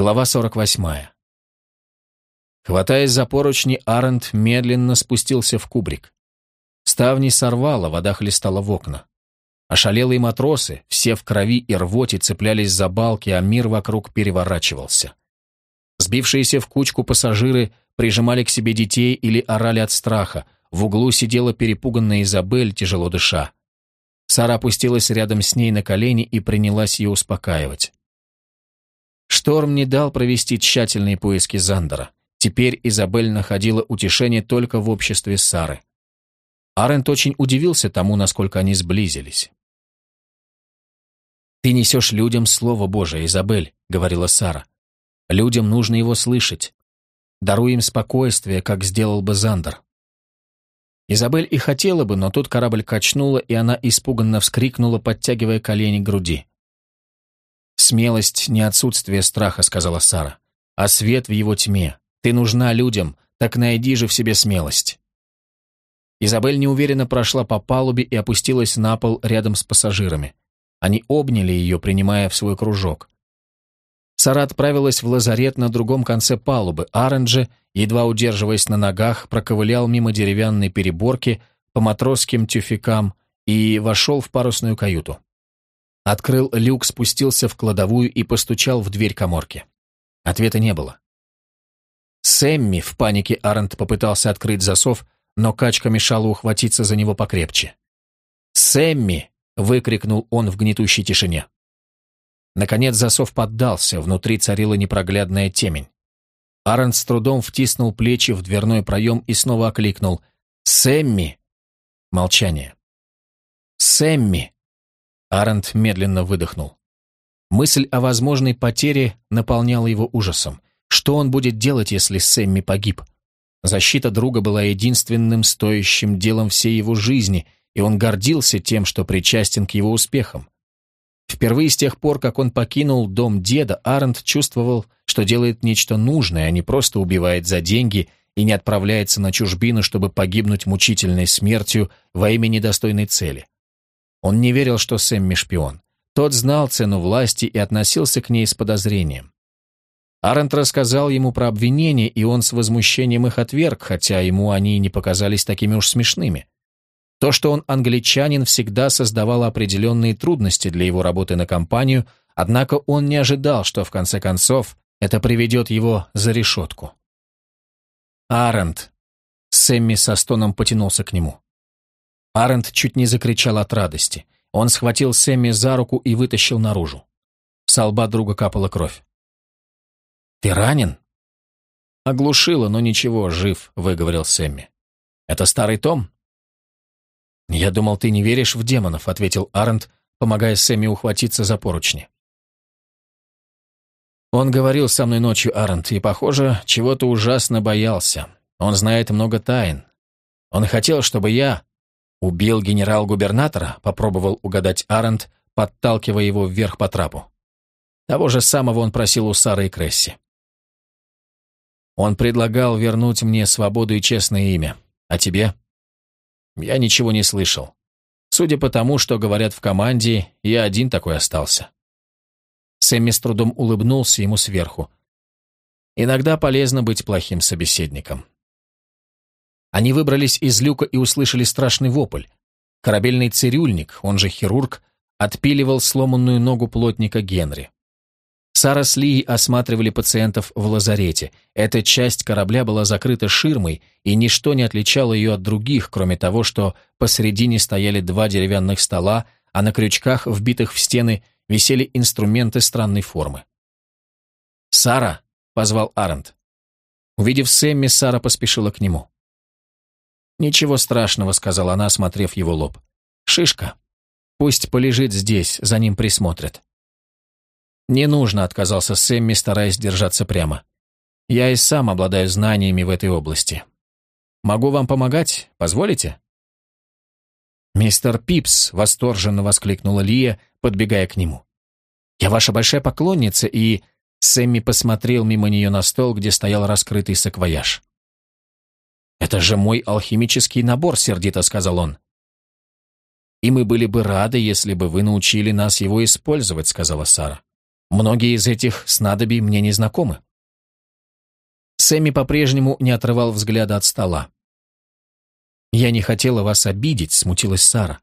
Глава 48. Хватаясь за поручни, Арент медленно спустился в кубрик. Ставни сорвало, вода хлестала в окна. Ошалелые матросы, все в крови и рвоте, цеплялись за балки, а мир вокруг переворачивался. Сбившиеся в кучку пассажиры прижимали к себе детей или орали от страха. В углу сидела перепуганная Изабель, тяжело дыша. Сара опустилась рядом с ней на колени и принялась ее успокаивать. Шторм не дал провести тщательные поиски Зандера. Теперь Изабель находила утешение только в обществе Сары. Арент очень удивился тому, насколько они сблизились. «Ты несешь людям Слово Божие, Изабель», — говорила Сара. «Людям нужно его слышать. Даруй им спокойствие, как сделал бы Зандер». Изабель и хотела бы, но тут корабль качнула, и она испуганно вскрикнула, подтягивая колени к груди. «Смелость — не отсутствие страха», — сказала Сара, — «а свет в его тьме. Ты нужна людям, так найди же в себе смелость». Изабель неуверенно прошла по палубе и опустилась на пол рядом с пассажирами. Они обняли ее, принимая в свой кружок. Сара отправилась в лазарет на другом конце палубы. Арен едва удерживаясь на ногах, проковылял мимо деревянной переборки по матросским тюфякам и вошел в парусную каюту. Открыл люк, спустился в кладовую и постучал в дверь коморки. Ответа не было. Сэмми в панике Арент попытался открыть засов, но качка мешала ухватиться за него покрепче. «Сэмми!» — выкрикнул он в гнетущей тишине. Наконец засов поддался, внутри царила непроглядная темень. Арент с трудом втиснул плечи в дверной проем и снова окликнул «Сэмми!» Молчание. «Сэмми!» Арент медленно выдохнул. Мысль о возможной потере наполняла его ужасом. Что он будет делать, если Сэмми погиб? Защита друга была единственным стоящим делом всей его жизни, и он гордился тем, что причастен к его успехам. Впервые с тех пор, как он покинул дом деда, Арент чувствовал, что делает нечто нужное, а не просто убивает за деньги и не отправляется на чужбину, чтобы погибнуть мучительной смертью во имя недостойной цели. Он не верил, что Сэмми шпион. Тот знал цену власти и относился к ней с подозрением. Арент рассказал ему про обвинения, и он с возмущением их отверг, хотя ему они не показались такими уж смешными. То, что он англичанин, всегда создавало определенные трудности для его работы на компанию, однако он не ожидал, что в конце концов это приведет его за решетку. «Арент!» Сэмми со стоном потянулся к нему. Арент чуть не закричал от радости. Он схватил Сэмми за руку и вытащил наружу. С лба друга капала кровь. «Ты ранен?» «Оглушило, но ничего, жив», — выговорил Сэмми. «Это старый том?» «Я думал, ты не веришь в демонов», — ответил Арент, помогая Сэмми ухватиться за поручни. Он говорил со мной ночью, Арент, и, похоже, чего-то ужасно боялся. Он знает много тайн. Он хотел, чтобы я, «Убил генерал-губернатора?» — попробовал угадать Арент, подталкивая его вверх по трапу. Того же самого он просил у Сары и Кресси. Он предлагал вернуть мне свободу и честное имя. А тебе? Я ничего не слышал. Судя по тому, что говорят в команде, я один такой остался. Сэмми с трудом улыбнулся ему сверху. Иногда полезно быть плохим собеседником. Они выбрались из люка и услышали страшный вопль. Корабельный цирюльник, он же хирург, отпиливал сломанную ногу плотника Генри. Сара с Ли осматривали пациентов в лазарете. Эта часть корабля была закрыта ширмой, и ничто не отличало ее от других, кроме того, что посередине стояли два деревянных стола, а на крючках, вбитых в стены, висели инструменты странной формы. «Сара!» — позвал Арент. Увидев Сэмми, Сара поспешила к нему. «Ничего страшного», — сказала она, осмотрев его лоб. «Шишка. Пусть полежит здесь, за ним присмотрят». «Не нужно», — отказался Сэмми, стараясь держаться прямо. «Я и сам обладаю знаниями в этой области. Могу вам помогать? Позволите?» «Мистер Пипс!» — восторженно воскликнула Лия, подбегая к нему. «Я ваша большая поклонница, и...» Сэмми посмотрел мимо нее на стол, где стоял раскрытый саквояж. «Это же мой алхимический набор», — сердито сказал он. «И мы были бы рады, если бы вы научили нас его использовать», — сказала Сара. Многие из этих снадобий мне не знакомы. Сэмми по-прежнему не отрывал взгляда от стола. «Я не хотела вас обидеть», — смутилась Сара.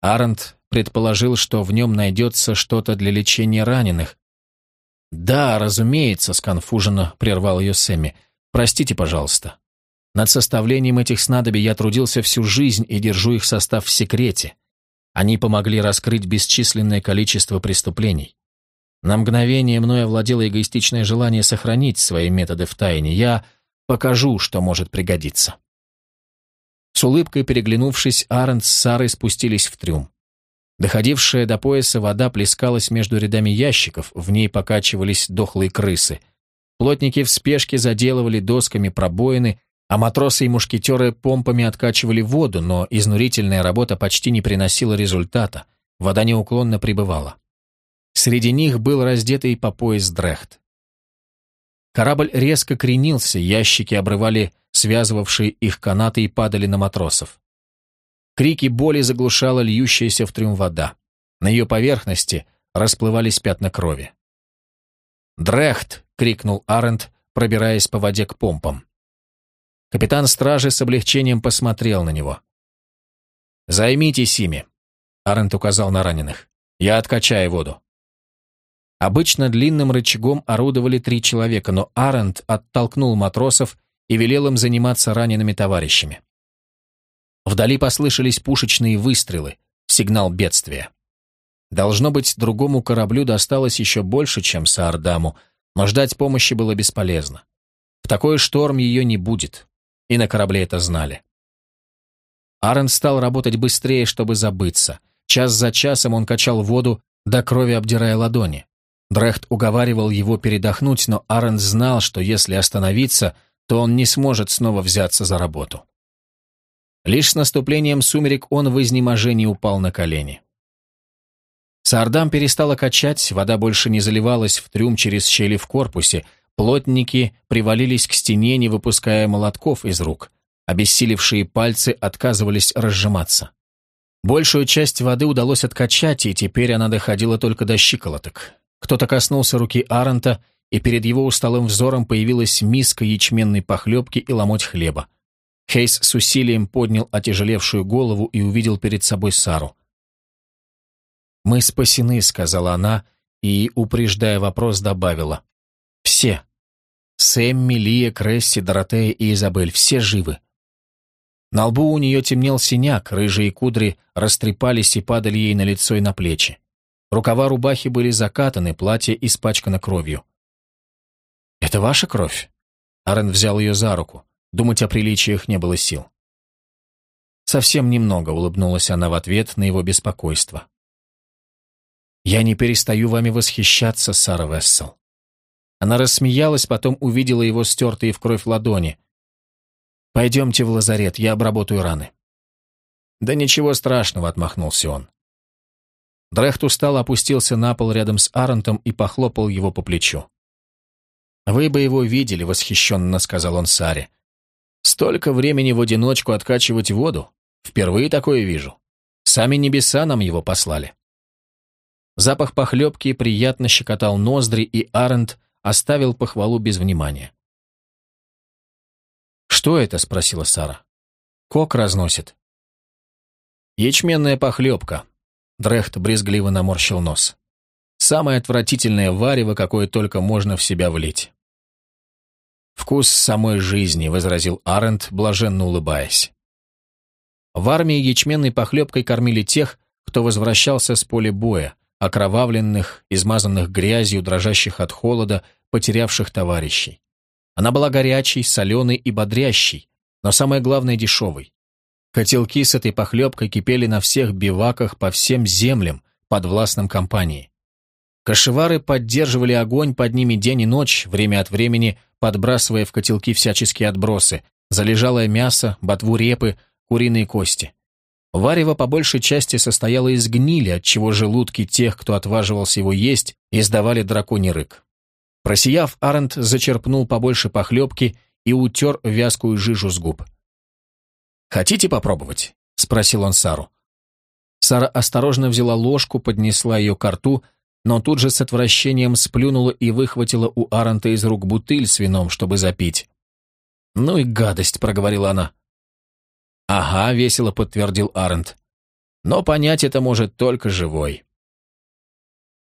Арент предположил, что в нем найдется что-то для лечения раненых. «Да, разумеется», — сконфуженно прервал ее Сэмми. «Простите, пожалуйста. Над составлением этих снадобий я трудился всю жизнь и держу их состав в секрете. Они помогли раскрыть бесчисленное количество преступлений. На мгновение мной овладело эгоистичное желание сохранить свои методы в тайне. Я покажу, что может пригодиться. С улыбкой переглянувшись, Арент с Сарой спустились в трюм. Доходившая до пояса вода плескалась между рядами ящиков, в ней покачивались дохлые крысы. Плотники в спешке заделывали досками пробоины, а матросы и мушкетеры помпами откачивали воду, но изнурительная работа почти не приносила результата, вода неуклонно прибывала. Среди них был раздетый по пояс Дрехт. Корабль резко кренился, ящики обрывали связывавшие их канаты и падали на матросов. Крики боли заглушала льющаяся в трюм вода. На ее поверхности расплывались пятна крови. «Дрехт!» — крикнул Арент, пробираясь по воде к помпам. Капитан стражи с облегчением посмотрел на него. «Займитесь ими», — Арент указал на раненых. «Я откачаю воду». Обычно длинным рычагом орудовали три человека, но Арент оттолкнул матросов и велел им заниматься ранеными товарищами. Вдали послышались пушечные выстрелы, сигнал бедствия. Должно быть, другому кораблю досталось еще больше, чем Саардаму, но ждать помощи было бесполезно. В такой шторм ее не будет, и на корабле это знали. Арен стал работать быстрее, чтобы забыться. Час за часом он качал воду, до крови обдирая ладони. Дрехт уговаривал его передохнуть, но Арен знал, что если остановиться, то он не сможет снова взяться за работу. Лишь с наступлением сумерек он в изнеможении упал на колени. Сардам перестала качать, вода больше не заливалась в трюм через щели в корпусе, плотники привалились к стене, не выпуская молотков из рук. Обессилевшие пальцы отказывались разжиматься. Большую часть воды удалось откачать, и теперь она доходила только до щиколоток. Кто-то коснулся руки Аранта, и перед его усталым взором появилась миска ячменной похлебки и ломоть хлеба. Хейс с усилием поднял отяжелевшую голову и увидел перед собой Сару. «Мы спасены», — сказала она, и, упреждая вопрос, добавила. «Все. Сэмми, Лия, Кресси, Доротея и Изабель, все живы». На лбу у нее темнел синяк, рыжие кудри растрепались и падали ей на лицо и на плечи. Рукава рубахи были закатаны, платье испачкано кровью. «Это ваша кровь?» Арен взял ее за руку. Думать о приличиях не было сил. Совсем немного улыбнулась она в ответ на его беспокойство. «Я не перестаю вами восхищаться, Сара Вессел». Она рассмеялась, потом увидела его стертые в кровь ладони. «Пойдемте в лазарет, я обработаю раны». «Да ничего страшного», — отмахнулся он. Дрехт устало опустился на пол рядом с Арентом и похлопал его по плечу. «Вы бы его видели», — восхищенно сказал он Саре. «Столько времени в одиночку откачивать воду? Впервые такое вижу. Сами небеса нам его послали». Запах похлебки приятно щекотал ноздри, и Арент оставил похвалу без внимания. «Что это?» — спросила Сара. «Кок разносит». «Ячменная похлебка», Дрехт брезгливо наморщил нос. Самое отвратительное варево, какое только можно в себя влить. «Вкус самой жизни», — возразил Арент, блаженно улыбаясь. В армии ячменной похлебкой кормили тех, кто возвращался с поля боя, окровавленных, измазанных грязью, дрожащих от холода, потерявших товарищей. Она была горячей, соленой и бодрящей, но самое главное — дешевой. Котелки с этой похлебкой кипели на всех биваках по всем землям под властным компании. Кашевары поддерживали огонь под ними день и ночь, время от времени подбрасывая в котелки всяческие отбросы, залежалое мясо, ботву репы, куриные кости. Варево по большей части состояло из гнили, отчего желудки тех, кто отваживался его есть, издавали драконий рык. Просияв, Арент зачерпнул побольше похлебки и утер вязкую жижу с губ. «Хотите попробовать?» — спросил он Сару. Сара осторожно взяла ложку, поднесла ее к рту, но тут же с отвращением сплюнула и выхватила у Арента из рук бутыль с вином, чтобы запить. «Ну и гадость», — проговорила она. «Ага», — весело подтвердил Арент. «Но понять это может только живой».